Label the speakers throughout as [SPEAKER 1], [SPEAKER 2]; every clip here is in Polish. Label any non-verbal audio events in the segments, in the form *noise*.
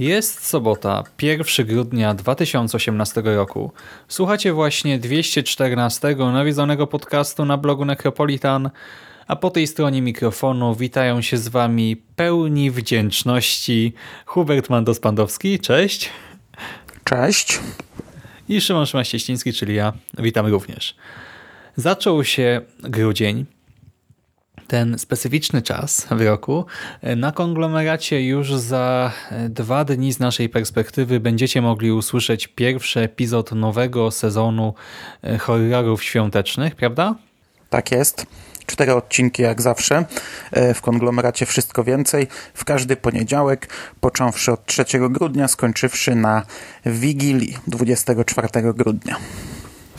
[SPEAKER 1] Jest sobota, 1 grudnia 2018 roku. Słuchacie właśnie 214 nawiedzonego podcastu na blogu Necropolitan, a po tej stronie mikrofonu witają się z wami pełni wdzięczności Hubert Mandos-Pandowski, cześć.
[SPEAKER 2] Cześć.
[SPEAKER 1] I Szymon Szymaścieściński, czyli ja, witam również. Zaczął się grudzień, ten specyficzny czas w roku. Na konglomeracie już za dwa dni z naszej perspektywy będziecie mogli usłyszeć pierwszy epizod nowego sezonu horrorów świątecznych, prawda?
[SPEAKER 2] Tak jest. Cztery odcinki jak zawsze. W konglomeracie wszystko więcej. W każdy poniedziałek, począwszy od 3 grudnia, skończywszy na Wigilii 24 grudnia.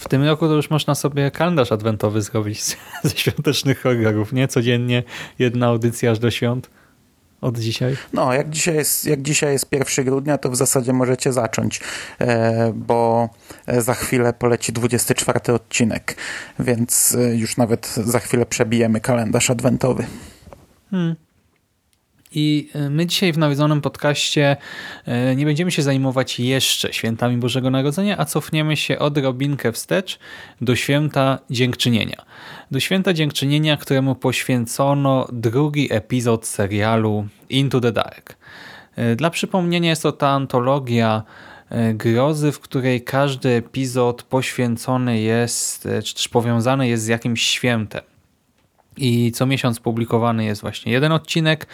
[SPEAKER 1] W tym roku to już można sobie kalendarz adwentowy zrobić *laughs* ze świątecznych horrorów, nie? Codziennie jedna audycja aż do świąt od dzisiaj?
[SPEAKER 2] No, jak dzisiaj jest, jak dzisiaj jest 1 grudnia, to w zasadzie możecie zacząć, e, bo za chwilę poleci 24 odcinek, więc e, już nawet za chwilę przebijemy kalendarz adwentowy.
[SPEAKER 1] Hmm. I e, my dzisiaj w nawiedzonym podcaście e, nie będziemy się zajmować jeszcze świętami Bożego Narodzenia, a cofniemy się odrobinkę wstecz do święta Dziękczynienia. Do święta Dziękczynienia, któremu poświęcono drugi epizod serialu Into the Dark. E, dla przypomnienia jest to ta antologia grozy, w której każdy epizod poświęcony jest, czy też powiązany jest z jakimś świętem. I co miesiąc publikowany jest właśnie jeden odcinek.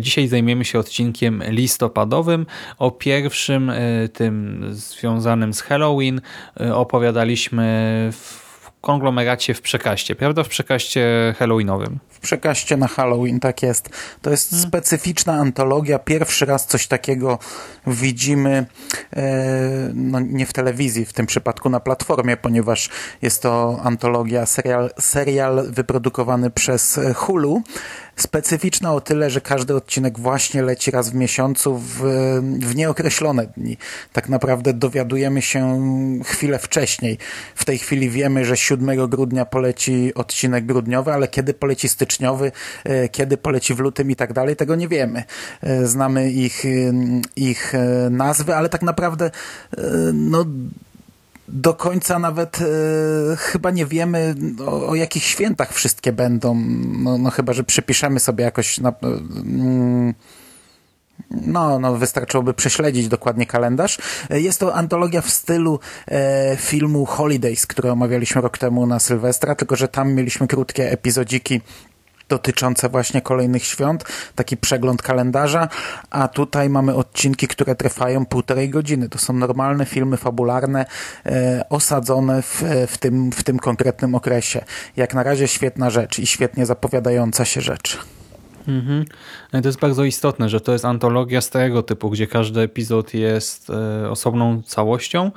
[SPEAKER 1] Dzisiaj zajmiemy się odcinkiem listopadowym. O pierwszym, e, tym związanym z Halloween, e, opowiadaliśmy w konglomeracie w przekaście, prawda? W przekaście halloweenowym.
[SPEAKER 2] W przekaście na Halloween, tak jest. To jest hmm. specyficzna antologia. Pierwszy raz coś takiego widzimy, e, no nie w telewizji, w tym przypadku na platformie, ponieważ jest to antologia, serial, serial wyprodukowany przez Hulu specyficzna o tyle, że każdy odcinek właśnie leci raz w miesiącu w, w nieokreślone dni. Tak naprawdę dowiadujemy się chwilę wcześniej. W tej chwili wiemy, że 7 grudnia poleci odcinek grudniowy, ale kiedy poleci styczniowy, e, kiedy poleci w lutym i tak dalej, tego nie wiemy. E, znamy ich, ich e, nazwy, ale tak naprawdę no do końca nawet e, chyba nie wiemy o, o, jakich świętach wszystkie będą. No, no chyba, że przypiszemy sobie jakoś na, mm, no, no, wystarczyłoby prześledzić dokładnie kalendarz. E, jest to antologia w stylu e, filmu Holidays, który omawialiśmy rok temu na Sylwestra, tylko że tam mieliśmy krótkie epizodziki dotyczące właśnie kolejnych świąt, taki przegląd kalendarza, a tutaj mamy odcinki, które trwają półtorej godziny. To są normalne filmy fabularne, e, osadzone w, w, tym, w tym konkretnym okresie. Jak na razie świetna rzecz i świetnie zapowiadająca się rzecz.
[SPEAKER 1] Mhm. To jest bardzo istotne, że to jest antologia starego typu, gdzie każdy epizod jest e, osobną całością,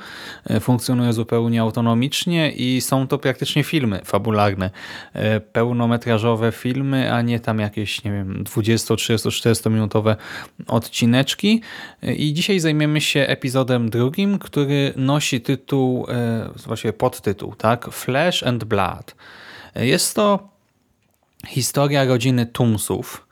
[SPEAKER 1] e, funkcjonuje zupełnie autonomicznie i są to praktycznie filmy fabularne, e, pełnometrażowe filmy, a nie tam jakieś, nie wiem, 20, 30, 40 minutowe odcineczki. I dzisiaj zajmiemy się epizodem drugim, który nosi tytuł, właściwie podtytuł, tak? Flesh and Blood. Jest to Historia rodziny Tumsów,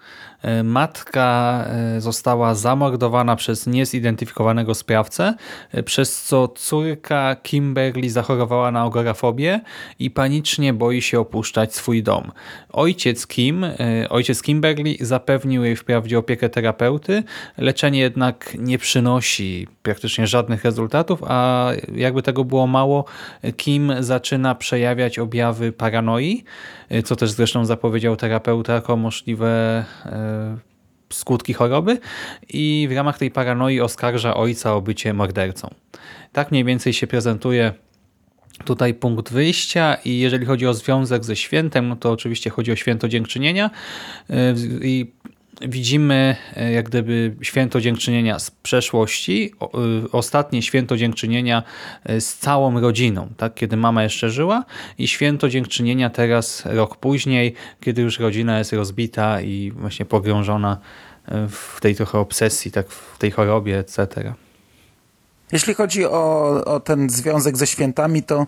[SPEAKER 1] matka e, została zamordowana przez niezidentyfikowanego sprawcę, e, przez co córka Kimberly zachorowała na agorafobię i panicznie boi się opuszczać swój dom. Ojciec Kim, ojciec Kimberly zapewnił jej wprawdzie opiekę terapeuty, leczenie jednak nie przynosi praktycznie żadnych rezultatów, a jakby tego było mało, Kim zaczyna przejawiać objawy paranoi, co też zresztą zapowiedział terapeuta jako możliwe e, skutki choroby i w ramach tej paranoi oskarża ojca o bycie mordercą. Tak mniej więcej się prezentuje tutaj punkt wyjścia i jeżeli chodzi o związek ze świętem, no to oczywiście chodzi o święto dziękczynienia e, i widzimy e, jak gdyby święto dziękczynienia z przeszłości, e, ostatnie święto dziękczynienia e, z całą rodziną, tak, kiedy mama jeszcze żyła i święto dziękczynienia teraz rok później, kiedy już rodzina jest rozbita i właśnie pogrążona w tej trochę obsesji, tak, w tej chorobie, etc.
[SPEAKER 2] Jeśli chodzi o, o ten związek ze świętami, to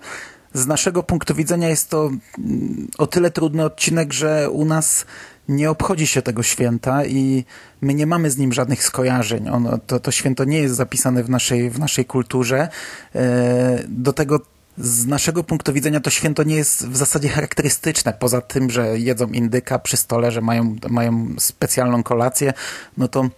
[SPEAKER 2] z naszego punktu widzenia jest to mm, o tyle trudny odcinek, że u nas nie obchodzi się tego święta i my nie mamy z nim żadnych skojarzeń. To, to święto nie jest zapisane w naszej, w naszej kulturze. E, do tego z naszego punktu widzenia to święto nie jest w zasadzie charakterystyczne. Poza tym, że jedzą indyka przy stole, że mają, mają specjalną kolację, no to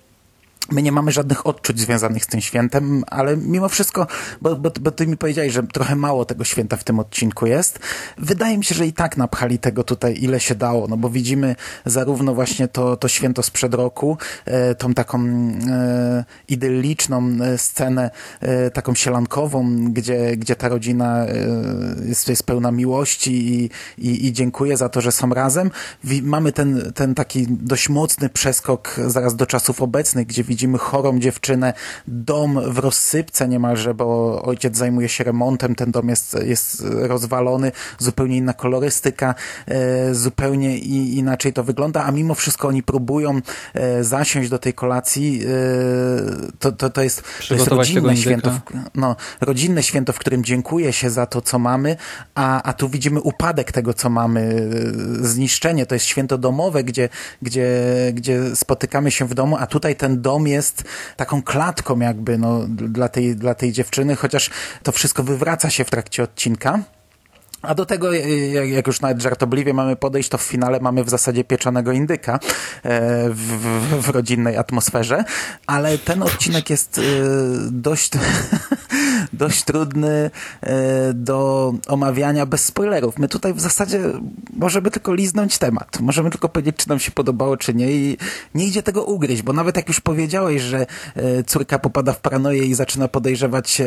[SPEAKER 2] My nie mamy żadnych odczuć związanych z tym świętem, ale mimo wszystko, bo, bo, bo ty mi powiedziałeś, że trochę mało tego święta w tym odcinku jest. Wydaje mi się, że i tak napchali tego tutaj ile się dało, no bo widzimy zarówno właśnie to, to święto sprzed roku, e, tą taką e, idylliczną e, scenę, e, taką sielankową, gdzie, gdzie ta rodzina e, jest, jest pełna miłości i, i, i dziękuję za to, że są razem. mamy ten, ten taki dość mocny przeskok zaraz do czasów obecnych, gdzie widzimy widzimy chorą dziewczynę, dom w rozsypce niemalże, bo ojciec zajmuje się remontem, ten dom jest, jest rozwalony, zupełnie inna kolorystyka, e, zupełnie inaczej to wygląda, a mimo wszystko oni próbują e, zasiąść do tej kolacji. E, to, to, to, jest, to jest rodzinne święto, w, no, rodzinne święto, w którym dziękuję się za to, co mamy, a, a tu widzimy upadek tego, co mamy, zniszczenie. To jest święto domowe, gdzie, gdzie, gdzie spotykamy się w domu, a tutaj ten dom jest taką klatką jakby no, dla, tej, dla tej dziewczyny, chociaż to wszystko wywraca się w trakcie odcinka. A do tego, jak już nawet żartobliwie mamy podejść, to w finale mamy w zasadzie pieczonego indyka e, w, w, w rodzinnej atmosferze, ale ten odcinek jest e, dość, dość trudny e, do omawiania bez spoilerów. My tutaj w zasadzie możemy tylko liznąć temat. Możemy tylko powiedzieć, czy nam się podobało, czy nie i nie idzie tego ugryźć, bo nawet jak już powiedziałeś, że córka popada w paranoję i zaczyna podejrzewać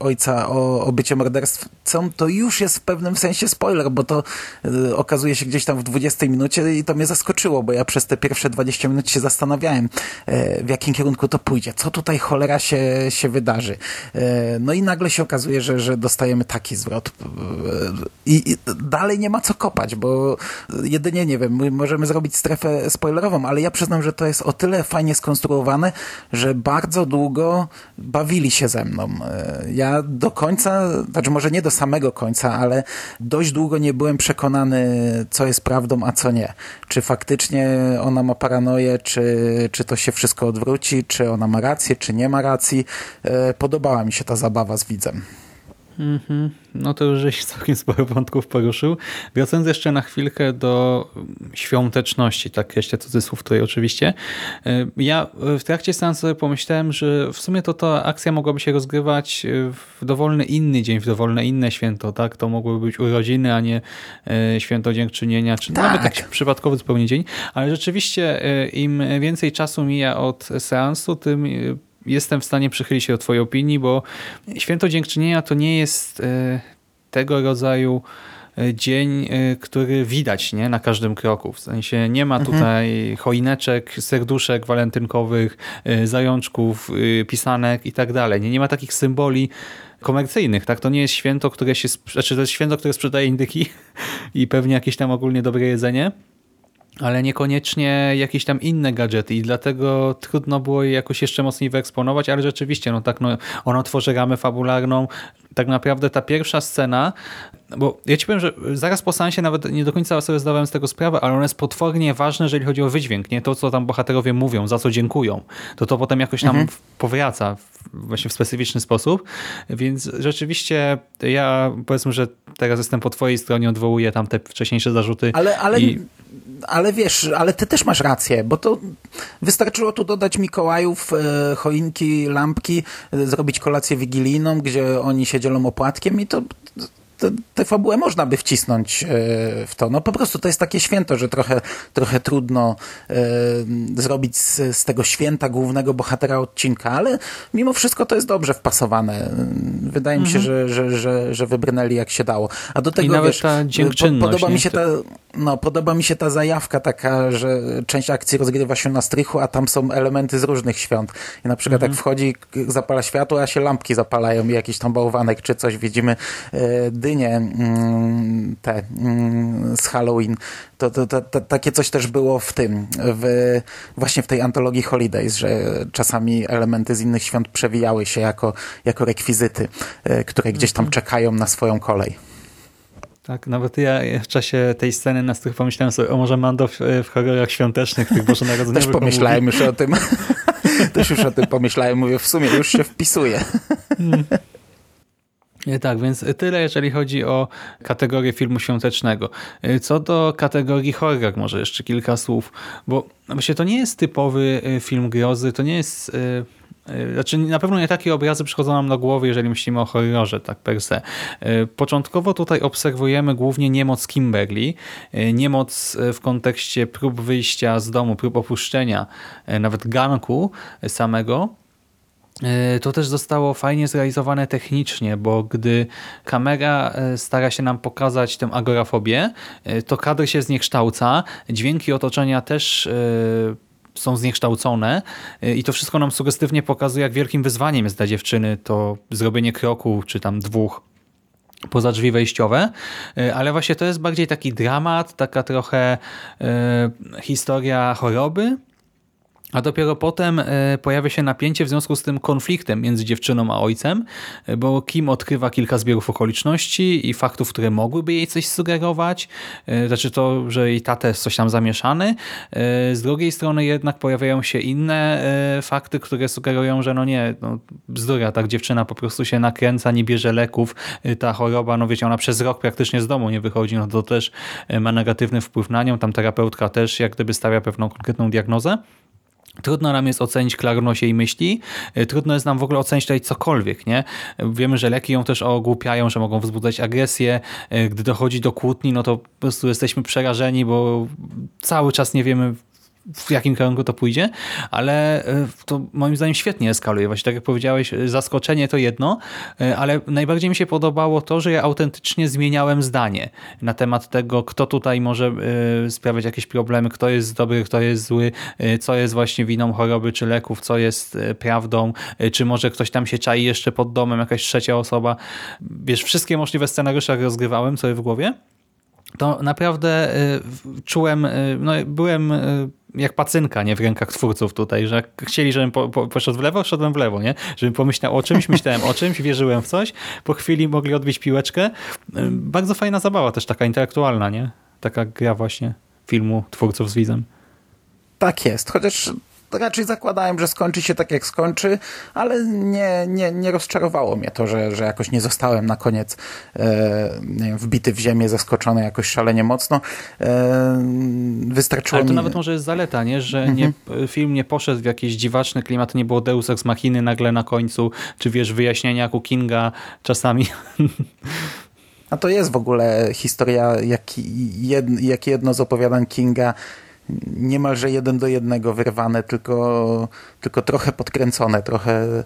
[SPEAKER 2] ojca o, o bycie morderstwem, to już jest w pewnym sensie spoiler, bo to okazuje się gdzieś tam w 20 minucie i to mnie zaskoczyło, bo ja przez te pierwsze 20 minut się zastanawiałem, w jakim kierunku to pójdzie, co tutaj cholera się, się wydarzy. No i nagle się okazuje, że, że dostajemy taki zwrot. I, I, dalej nie ma co kopać, bo jedynie, nie wiem, możemy zrobić strefę spoilerową, ale ja przyznam, że to jest o tyle fajnie skonstruowane, że bardzo długo bawili się ze mną. Ja do końca, znaczy może nie do samego końca, ale dość długo nie byłem przekonany, co jest prawdą, a co nie. Czy faktycznie ona ma paranoję, czy, czy to się wszystko odwróci, czy ona ma rację, czy nie ma racji. E, podobała mi się ta zabawa z widzem.
[SPEAKER 1] Mhm. No to już żeś całkiem sporo wątków poruszył. Wracając jeszcze na chwilkę do świąteczności, tak jeszcze cudzysłów tutaj oczywiście. E, ja w trakcie seansu sobie pomyślałem, że w sumie to ta akcja mogłaby się rozgrywać w dowolny inny dzień, w dowolne inne święto, tak? To mogłyby być urodziny, a nie e, święto dziękczynienia, czy tak. nawet jakiś przypadkowy zupełnie dzień, ale rzeczywiście e, im więcej czasu mija od seansu, tym jestem w stanie przychylić się do twojej opinii, bo Święto Dziękczynienia to nie jest e, tego rodzaju e, dzień, e, który widać nie? na każdym kroku. W sensie nie ma mhm. tutaj choineczek, serduszek walentynkowych, zajączków, pisanek i tak dalej. Nie, nie ma takich symboli komercyjnych. Tak? To nie jest święto, które się, znaczy to jest święto, które sprzedaje indyki *laughs* i pewnie jakieś tam ogólnie dobre jedzenie, ale niekoniecznie jakieś tam inne gadżety i dlatego trudno było je jakoś jeszcze mocniej wyeksponować, ale rzeczywiście, no tak, no, ono tworzy ramę fabularną, tak naprawdę ta pierwsza scena, bo ja ci powiem, że zaraz po seansie nawet nie do końca sobie zdawałem z tego sprawę, ale ona jest potwornie ważna, jeżeli chodzi o wydźwięk, nie to, co tam bohaterowie mówią, za co dziękują, to to potem jakoś tam mhm. powraca właśnie w specyficzny sposób, więc rzeczywiście ja powiedzmy, że teraz jestem po twojej stronie, odwołuję tam te wcześniejsze zarzuty.
[SPEAKER 2] Ale, ale,
[SPEAKER 1] i...
[SPEAKER 2] ale wiesz, ale ty też masz rację, bo to wystarczyło tu dodać Mikołajów, e, choinki, lampki, e, zrobić kolację wigilijną, gdzie oni się dzielą opłatkiem i to tę fabułę można by wcisnąć e, w to. No po prostu to jest takie święto, że trochę, trochę trudno e, zrobić z, z tego święta głównego bohatera odcinka, ale mimo wszystko to jest dobrze wpasowane. Wydaje mi się, mhm. że, że, że, że wybrnęli jak się dało. A do tego
[SPEAKER 1] I nawet wiesz, ta dziękczynność.
[SPEAKER 2] Podoba mi, się ta, no, podoba mi się ta zajawka taka, że część akcji rozgrywa się na strychu, a tam są elementy z różnych świąt. I na przykład mhm. jak wchodzi, zapala światło, a się lampki zapalają i jakiś tam bałwanek czy coś. Widzimy e, dynie mm, te mm, z Halloween. To, to, to, to, takie coś też było w tym, w, właśnie w tej antologii Holidays, że czasami elementy z innych świąt przewijały się jako, jako rekwizyty, e, które gdzieś tam mhm. czekają na swoją kolej.
[SPEAKER 1] Tak, nawet ja w czasie tej sceny na strych pomyślałem sobie, o może Mando w, w horrorach świątecznych, tych Bożonarodzeniowych. *laughs*
[SPEAKER 2] Też pomyślałem już o tym. *laughs* Też już o tym pomyślałem, mówię, w sumie już się wpisuje. Hmm.
[SPEAKER 1] Tak, więc tyle, jeżeli chodzi o kategorię filmu świątecznego. Co do kategorii horror, może jeszcze kilka słów, bo właśnie to nie jest typowy y, film grozy, to nie jest E, znaczy na pewno nie takie obrazy przychodzą nam do głowy, jeżeli myślimy o horrorze, tak per se. E, początkowo tutaj obserwujemy głównie niemoc Kimberly, e, niemoc w kontekście prób wyjścia z domu, prób opuszczenia, nawet ganku samego. To też zostało fajnie zrealizowane technicznie, bo gdy kamera stara się nam pokazać tę agorafobię, to kadr się zniekształca, dźwięki otoczenia też są zniekształcone i to wszystko nam sugestywnie pokazuje, jak wielkim wyzwaniem jest dla dziewczyny to zrobienie kroku, czy tam dwóch poza drzwi wejściowe, ale właśnie to jest bardziej taki dramat, taka trochę historia choroby, a dopiero potem e, pojawia się napięcie w związku z tym konfliktem między dziewczyną a ojcem, e, bo Kim odkrywa kilka zbiorów okoliczności i faktów, które mogłyby jej coś sugerować. E, znaczy to, że jej tata jest coś tam zamieszany. Z drugiej strony jednak pojawiają się inne fakty, które sugerują, że no nie, no bzdura, tak dziewczyna po prostu się nakręca, nie bierze leków, ta choroba, no wiecie, ona przez rok praktycznie z domu nie wychodzi, no to też ma negatywny wpływ na nią, tam terapeutka też jak gdyby stawia pewną konkretną diagnozę. Trudno nam jest ocenić klarność jej myśli, e, trudno jest nam w ogóle ocenić tutaj cokolwiek. nie? Wiemy, że leki ją też ogłupiają, że mogą wzbudzać agresję. E, gdy dochodzi do kłótni, no to po prostu jesteśmy przerażeni, bo cały czas nie wiemy w jakim kierunku to pójdzie, ale e, to moim zdaniem świetnie eskaluje. Właśnie tak jak powiedziałeś, zaskoczenie to jedno, e, ale najbardziej mi się podobało to, że ja autentycznie zmieniałem zdanie na temat tego, kto tutaj może e, sprawiać jakieś problemy, kto jest dobry, kto jest zły, co jest właśnie winą choroby czy leków, co jest prawdą, czy może ktoś tam się czai jeszcze pod domem, jakaś trzecia osoba. Wiesz, wszystkie możliwe scenariusze rozgrywałem sobie w głowie to naprawdę czułem, no byłem jak pacynka, nie w rękach twórców tutaj, że chcieli, żebym po, po, poszedł w lewo, szedłem w lewo, nie? Żebym pomyślał o czymś, myślałem o czymś, wierzyłem w coś, po chwili mogli odbić piłeczkę. Bardzo fajna zabawa też, taka intelektualna, nie? Taka gra właśnie filmu twórców z widzem.
[SPEAKER 2] Tak jest, chociaż raczej zakładałem, że skończy się tak jak skończy, ale nie, nie, nie rozczarowało mnie to, że, że jakoś nie zostałem na koniec e, wiem, wbity w ziemię, zaskoczony jakoś szalenie mocno. E, wystarczyło
[SPEAKER 1] Ale to
[SPEAKER 2] mi...
[SPEAKER 1] nawet może jest zaleta, nie? że mhm. nie, film nie poszedł w jakieś dziwaczne klimaty, nie było Deus Ex Machiny nagle na końcu, czy wiesz, wyjaśnienia jak u Kinga czasami.
[SPEAKER 2] A to jest w ogóle historia, jak jedno z opowiadań Kinga niemalże jeden do jednego wyrwane, tylko, tylko trochę podkręcone, trochę,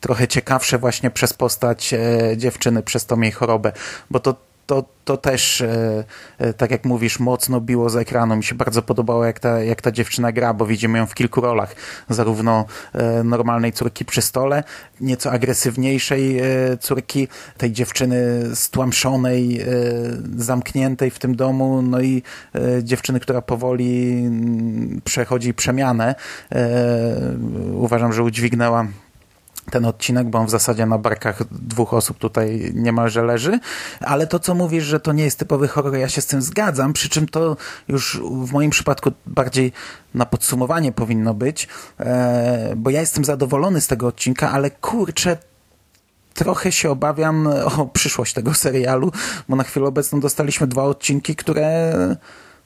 [SPEAKER 2] trochę ciekawsze właśnie przez postać e, dziewczyny, przez tą jej chorobę, bo to to, to też, e, e, tak jak mówisz, mocno biło z ekranu. Mi się bardzo podobało, jak ta, jak ta dziewczyna gra, bo widzimy ją w kilku rolach. Zarówno e, normalnej córki przy stole, nieco agresywniejszej córki, tej dziewczyny stłamszonej, zamkniętej w tym domu, no i dziewczyny, która powoli mm, przechodzi przemianę. Uważam, że udźwignęła ten odcinek, bo on w zasadzie na barkach dwóch osób tutaj niemalże leży, ale to, co mówisz, że to nie jest typowy horror, ja się z tym zgadzam, przy czym to już w moim przypadku bardziej na podsumowanie powinno być, e, bo ja jestem zadowolony z tego odcinka, ale kurczę, trochę się obawiam o przyszłość tego serialu, bo na chwilę obecną dostaliśmy dwa odcinki, które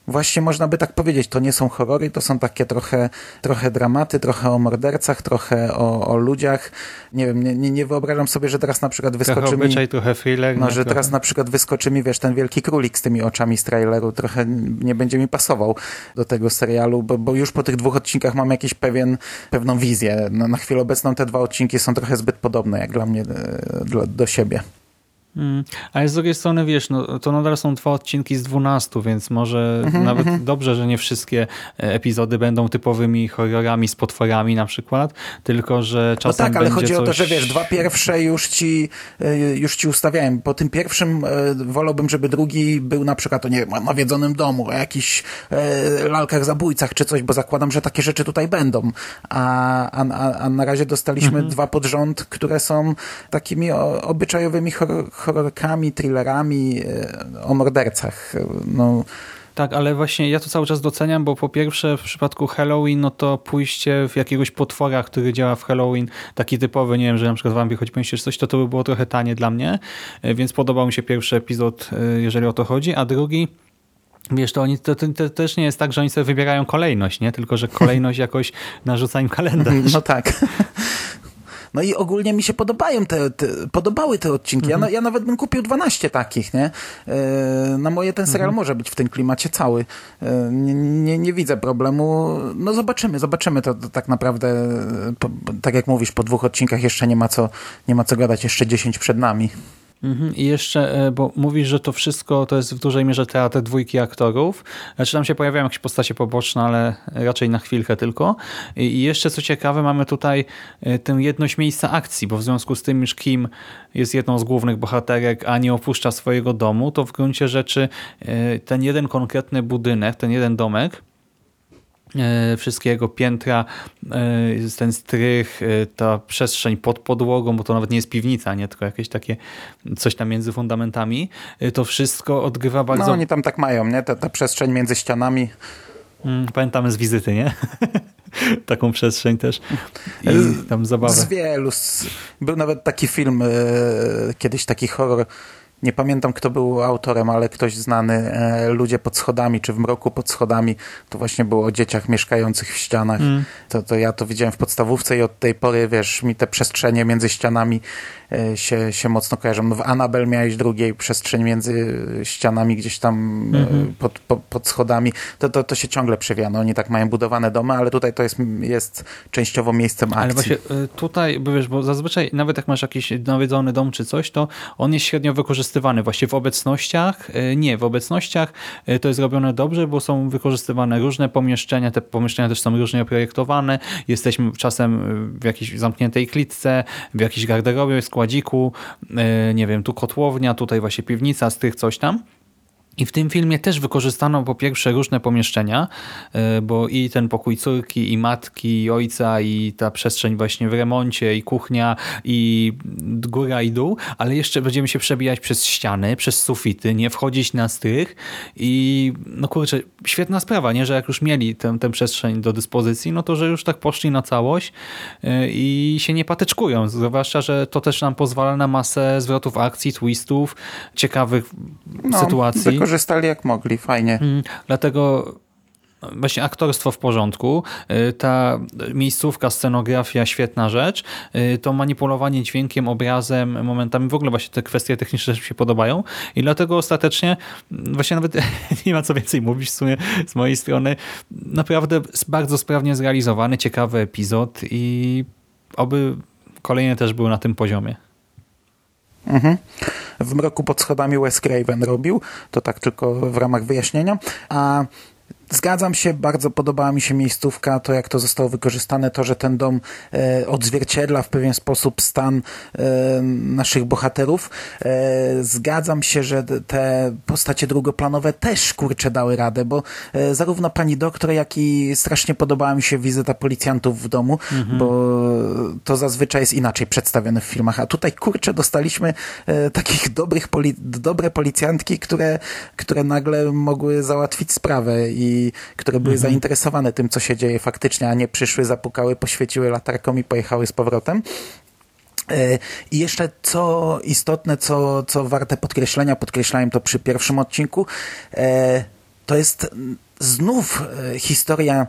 [SPEAKER 2] właśnie można by tak powiedzieć, to nie są horrory, to są takie trochę, trochę dramaty, trochę o mordercach, trochę o, o ludziach. Nie wiem, nie, nie wyobrażam sobie, że teraz na przykład wyskoczy
[SPEAKER 1] trochę
[SPEAKER 2] mi...
[SPEAKER 1] obyczaj, trochę thriller.
[SPEAKER 2] No, że
[SPEAKER 1] trochę.
[SPEAKER 2] teraz na przykład wyskoczy mi, wiesz, ten wielki królik z tymi oczami z traileru, trochę nie będzie mi pasował do tego serialu, bo, bo już po tych dwóch odcinkach mam jakiś pewien, pewną wizję. No, na chwilę obecną te dwa odcinki są trochę zbyt podobne, jak dla mnie, e, dla, do siebie.
[SPEAKER 1] Mm, ale z drugiej strony, wiesz, no, to nadal są dwa odcinki z dwunastu, więc może
[SPEAKER 2] Mhm,
[SPEAKER 1] nawet dobrze, że nie wszystkie e, epizody będą typowymi horrorami z potworami na przykład, tylko że
[SPEAKER 2] No
[SPEAKER 1] czasem
[SPEAKER 2] tak, ale chodzi
[SPEAKER 1] coś...
[SPEAKER 2] o to, że wiesz, dwa pierwsze już ci, y, już ci ustawiałem. Po tym pierwszym y, wolałbym, żeby drugi był na przykład o, nie wiem, o nawiedzonym domu, o jakichś lalkach zabójcach czy coś, bo zakładam, że takie rzeczy tutaj będą. A, a, a- na razie dostaliśmy
[SPEAKER 1] Mhm.
[SPEAKER 2] dwa pod rząd, które są takimi obyczajowymi horror, horrorkami, thrillerami y, o mordercach. No,
[SPEAKER 1] Tak, ale właśnie ja to cały czas doceniam, bo po pierwsze w przypadku Halloween, no to pójście w jakiegoś potwora, który działa w Halloween, taki typowy, nie wiem, że na przykład wampir choć myślisz czy coś, to to by było trochę tanie dla mnie, e, więc podobał mi się pierwszy epizod, e, jeżeli o to chodzi, a drugi Wiesz, to, oni, to, to, to też nie jest tak, że oni sobie wybierają kolejność, nie? Tylko, że kolejność *laughs* jakoś narzuca im kalendarz.
[SPEAKER 2] No tak. No i ogólnie mi się podobają te, te podobały te odcinki. Ja, na, ja nawet bym kupił 12 takich, nie? E, na moje ten serial może być w tym klimacie cały. E, nie, nie, nie widzę problemu. No zobaczymy, zobaczymy to, to tak naprawdę. e, Po, tak jak mówisz, po dwóch odcinkach jeszcze nie ma co, nie ma co gadać, jeszcze 10 przed nami.
[SPEAKER 1] Mhm. I jeszcze, e, bo mówisz, że to wszystko to jest w dużej mierze teatr dwójki aktorów. Znaczy tam się pojawiają jakieś postacie poboczne, ale raczej na chwilkę tylko. I jeszcze co ciekawe, mamy tutaj e, tę jedność miejsca akcji, bo w związku z tym, iż Kim jest jedną z głównych bohaterek, a nie opuszcza swojego domu, to w gruncie rzeczy ten jeden konkretny budynek, ten jeden domek, wszystkiego piętra, e, ten strych, e, ta przestrzeń pod podłogą, bo to nawet nie jest piwnica, nie tylko jakieś takie coś tam między fundamentami, e, to wszystko odgrywa bardzo...
[SPEAKER 2] No oni tam tak mają, nie? Ta, ta przestrzeń między ścianami.
[SPEAKER 1] Mm, Pamiętamy z wizyty, nie? *laughs* Taką przestrzeń też. I tam zabawę.
[SPEAKER 2] Z wielu. Z... Był nawet taki film, e, kiedyś taki horror. Nie pamiętam, kto był autorem, ale ktoś znany. E, Ludzie pod schodami, czy w mroku pod schodami. To właśnie było o dzieciach mieszkających w ścianach.
[SPEAKER 1] Mm.
[SPEAKER 2] To, to ja to widziałem w podstawówce i od tej pory, wiesz, mi te przestrzenie między ścianami e, się, się mocno kojarzą. No w Annabel miałeś drugiej przestrzeń między ścianami gdzieś tam e,
[SPEAKER 1] Mhm.
[SPEAKER 2] pod, pod, pod schodami. To, to, to się ciągle przewija. No, oni tak mają budowane domy, ale tutaj to jest, jest częściowo miejscem akcji.
[SPEAKER 1] Ale właśnie tutaj, bo wiesz, bo zazwyczaj nawet jak masz jakiś nawiedzony dom czy coś, to on jest średnio Właśnie w obecnościach, y, nie, w obecnościach y, to jest robione dobrze, bo są wykorzystywane różne pomieszczenia, te pomieszczenia też są różnie projektowane. Jesteśmy czasem y, w jakiejś zamkniętej klitce, w jakiejś garderobie, składziku, nie wiem, tu kotłownia, tutaj właśnie piwnica, strych, coś tam. I w tym filmie też wykorzystano po pierwsze różne pomieszczenia, y, bo i ten pokój córki, i matki, i ojca, i ta przestrzeń właśnie w remoncie, i kuchnia, i góra, i dół, ale jeszcze będziemy się przebijać przez ściany, przez sufity, nie wchodzić na strych. I no kurczę, świetna sprawa, nie, że jak już mieli tę, tę przestrzeń do dyspozycji, no to że już tak poszli na całość y, i się nie patyczkują, zwłaszcza, że to też nam pozwala na masę zwrotów akcji, twistów, ciekawych sytuacji.
[SPEAKER 2] Wykorzystali jak mogli, fajnie.
[SPEAKER 1] Mm, Dlatego właśnie aktorstwo w porządku, y, ta miejscówka, scenografia, świetna rzecz, y, to manipulowanie dźwiękiem, obrazem, momentami, w ogóle właśnie te kwestie techniczne też mi się podobają i dlatego ostatecznie mm, właśnie nawet *laughs* nie ma co więcej mówić w sumie z mojej strony. Naprawdę bardzo sprawnie zrealizowany, ciekawy epizod i oby kolejne też były na tym poziomie.
[SPEAKER 2] Mhm. W mroku pod schodami Wes Craven robił, to tak tylko w ramach wyjaśnienia. A zgadzam się, bardzo podobała mi się miejscówka, to jak to zostało wykorzystane, to, że ten dom e, odzwierciedla w pewien sposób stan e, naszych bohaterów. E, zgadzam się, że te postacie drugoplanowe też kurczę dały radę, bo e, zarówno pani doktor, jak i strasznie podobała mi się wizyta policjantów w domu, mhm. bo to zazwyczaj jest inaczej przedstawione w filmach, a tutaj kurczę dostaliśmy e, takich dobrych poli dobre policjantki, które, które nagle mogły załatwić sprawę i które były mhm. zainteresowane tym, co się dzieje faktycznie, a nie przyszły, zapukały, poświeciły latarką i pojechały z powrotem. E, I jeszcze co istotne, co, co warte podkreślenia, podkreślałem to przy pierwszym odcinku, e, to jest znów e, historia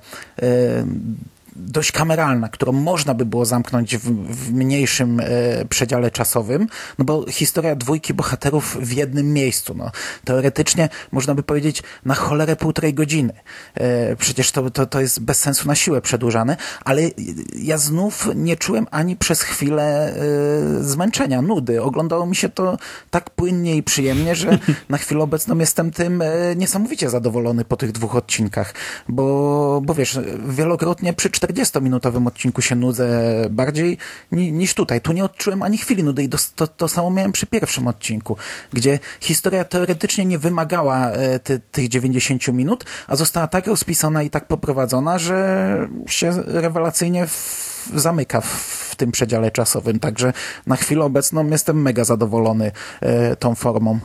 [SPEAKER 2] dość kameralna, którą można by było zamknąć w, w mniejszym e, przedziale czasowym, no bo historia dwójki bohaterów w jednym miejscu, no. Teoretycznie można by powiedzieć na cholerę półtorej godziny. E, przecież to, to, to jest bez sensu na siłę przedłużane, ale ja znów nie czułem ani przez chwilę e, zmęczenia, nudy. Oglądało mi się to tak płynnie i przyjemnie, że *laughs* na chwilę obecną jestem tym e, niesamowicie zadowolony po tych dwóch odcinkach, bo, bo wiesz, wielokrotnie przy 40-minutowym odcinku się nudzę bardziej niż tutaj. Tu nie odczułem ani chwili nudy i to, to, samo miałem przy pierwszym odcinku, gdzie historia teoretycznie nie wymagała e, ty, tych 90 minut, a została tak rozpisana i tak poprowadzona, że się rewelacyjnie w, zamyka w, w tym przedziale czasowym. Także na chwilę obecną jestem mega zadowolony e, tą formą.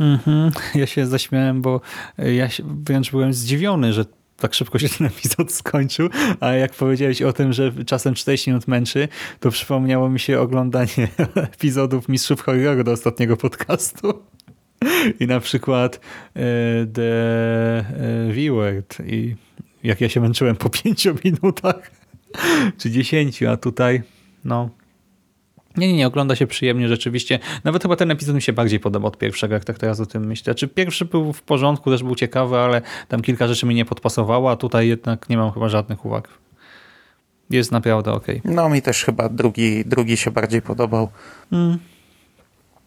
[SPEAKER 1] Mm -hmm. Ja się zaśmiałem, bo ja wręcz byłem zdziwiony, że tak szybko się *laughs* ten epizod skończył, a jak powiedziałeś o tym, że czasem 40 minut męczy, to przypomniało mi się oglądanie *laughs* epizodów Mistrzów Horroru do ostatniego podcastu. I na przykład e, The e, V-Word i jak ja się męczyłem po *laughs* 5 minutach czy 10, a tutaj no nie, nie, nie, ogląda się przyjemnie rzeczywiście. Nawet chyba ten epizod mi się bardziej podobał od pierwszego, jak tak teraz o tym myślę. Czy pierwszy był w porządku, też był ciekawy, ale tam kilka rzeczy mi nie podpasowało, a tutaj jednak nie mam chyba żadnych uwag. Jest naprawdę ok.
[SPEAKER 2] No mi też chyba drugi, drugi się bardziej podobał. Mm.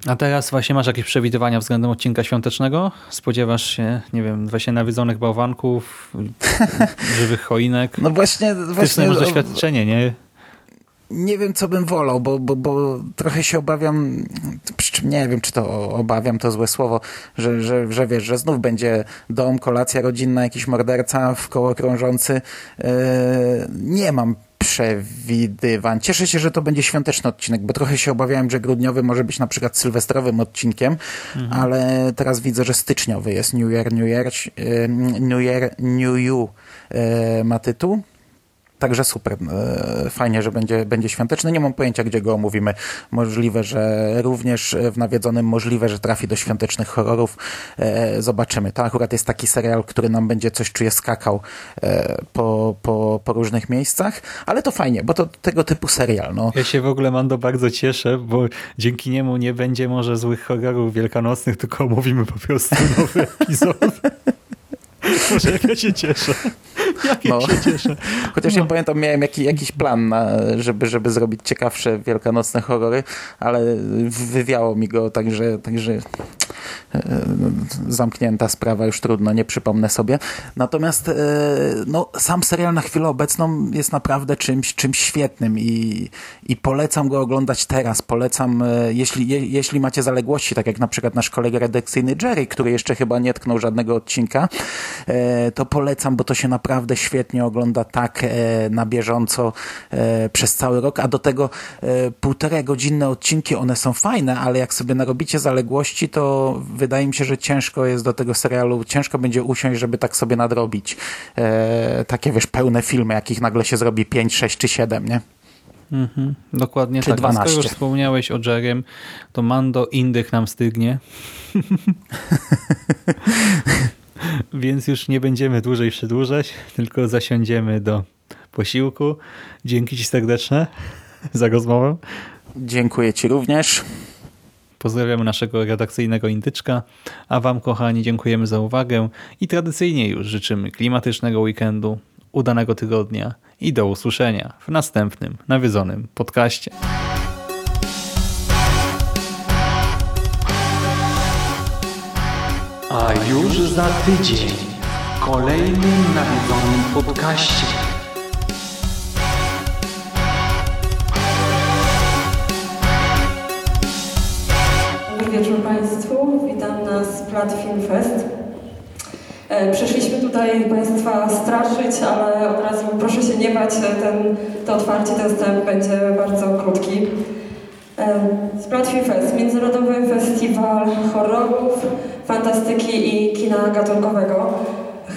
[SPEAKER 1] A teraz właśnie masz jakieś przewidywania względem odcinka świątecznego? Spodziewasz się, nie wiem, właśnie nawiedzonych bałwanków, *laughs* żywych choinek?
[SPEAKER 2] No właśnie... właśnie
[SPEAKER 1] masz doświadczenie, nie?
[SPEAKER 2] Nie wiem, co bym wolał, bo, bo, bo trochę się obawiam, przy czym nie wiem, czy to obawiam, to złe słowo, że, że, że wiesz, że znów będzie dom, kolacja rodzinna, jakiś morderca w koło krążący. Yy, nie mam przewidywań. Cieszę się, że to będzie świąteczny odcinek, bo trochę się obawiałem, że grudniowy może być na przykład sylwestrowym odcinkiem, mhm. ale teraz widzę, że styczniowy jest New Year, New Year, yy, New Year, New You yy, ma tytuł. Także super, e, fajnie, że będzie, będzie świąteczny. Nie mam pojęcia, gdzie go omówimy. Możliwe, że również w nawiedzonym, możliwe, że trafi do świątecznych horrorów. E, zobaczymy. To akurat jest taki serial, który nam będzie coś czuje skakał e, po, po, po różnych miejscach, ale to fajnie, bo to tego typu serial. No.
[SPEAKER 1] Ja się w ogóle, Mando, bardzo cieszę, bo dzięki niemu nie będzie może złych horrorów wielkanocnych, tylko omówimy po prostu nowy *laughs* epizod. *laughs* Boże, jak ja się cieszę. *laughs* Ja no. się cieszę.
[SPEAKER 2] Chociaż no. ja pamiętam, miałem jakiś, jakiś plan, na, żeby, żeby zrobić ciekawsze wielkanocne horrory, ale wywiało mi go, także, także e, zamknięta sprawa, już trudno, nie przypomnę sobie. Natomiast e, no, sam serial na chwilę obecną jest naprawdę czymś, czymś świetnym i, i polecam go oglądać teraz. Polecam, e, jeśli, je, jeśli macie zaległości, tak jak na przykład nasz kolega redakcyjny Jerry, który jeszcze chyba nie tknął żadnego odcinka, to polecam, bo to się naprawdę świetnie ogląda tak na bieżąco przez cały rok, a do tego półtorej godzinne odcinki, one są fajne, ale jak sobie narobicie zaległości, to wydaje mi się, że ciężko jest do tego serialu, ciężko będzie usiąść, żeby tak sobie nadrobić e, takie, wiesz, pełne filmy, jakich nagle się zrobi 5, 6 czy 7, nie?
[SPEAKER 1] Mhm, dokładnie
[SPEAKER 2] czy
[SPEAKER 1] tak.
[SPEAKER 2] 12.
[SPEAKER 1] Skoro już wspomniałeś o Jerem, to Mando Indych nam stygnie. *laughs* *laughs* Więc już nie będziemy dłużej przedłużać, tylko zasiądziemy do posiłku. Dzięki Ci serdeczne za rozmowę.
[SPEAKER 2] Dziękuję Ci również.
[SPEAKER 1] Pozdrawiamy naszego redakcyjnego intyczka, a Wam, kochani, dziękujemy za uwagę i tradycyjnie już życzymy klimatycznego weekendu, udanego tygodnia i do usłyszenia w następnym nawiedzonym podcaście.
[SPEAKER 3] A już za tydzień kolejnym nawiedzonym podcaście.
[SPEAKER 4] Dobry wieczór Państwu, witam na Splat Film Fest. E, Przyszliśmy tutaj Państwa straszyć, ale od razu proszę się nie bać, ten, to otwarcie, ten wstęp będzie bardzo krótki. E, Splat Film Fest, międzynarodowy festiwal horrorów, fantastyki i kina gatunkowego.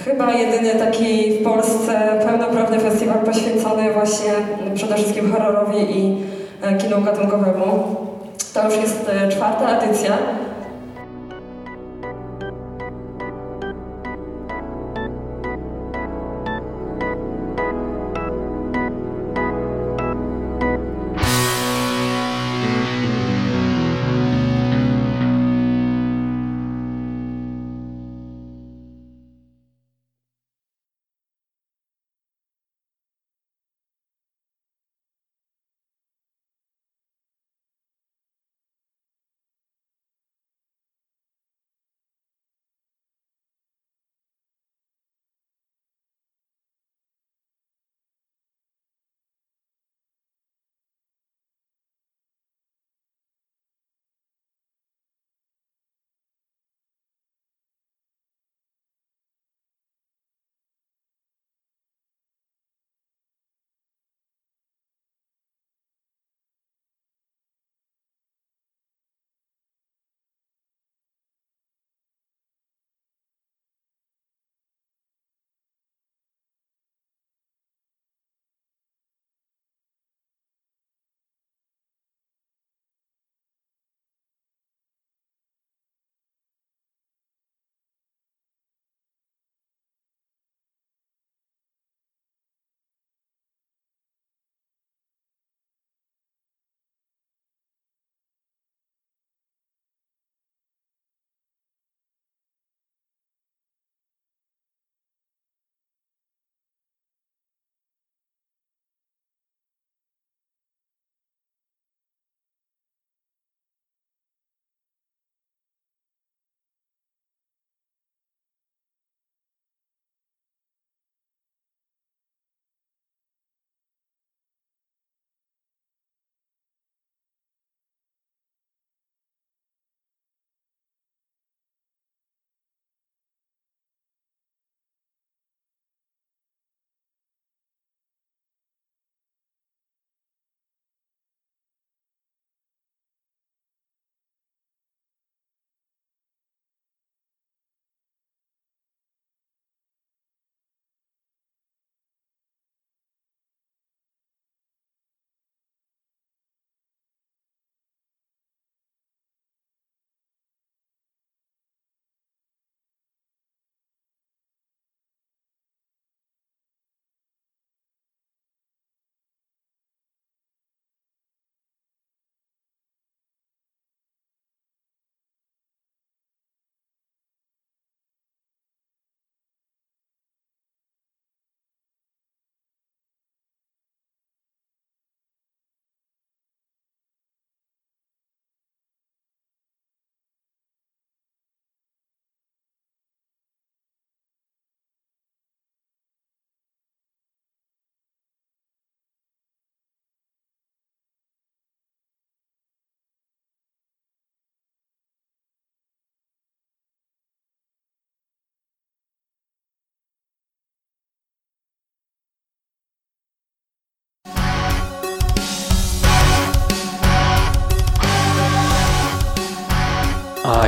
[SPEAKER 4] Chyba jedyny taki w Polsce pełnoprawny festiwal poświęcony właśnie przede wszystkim horrorowi i e, kinu gatunkowemu. To już jest e, czwarta edycja.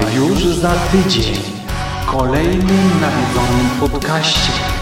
[SPEAKER 3] Już za tydzień w kolejnym nawiedzonym podcaście.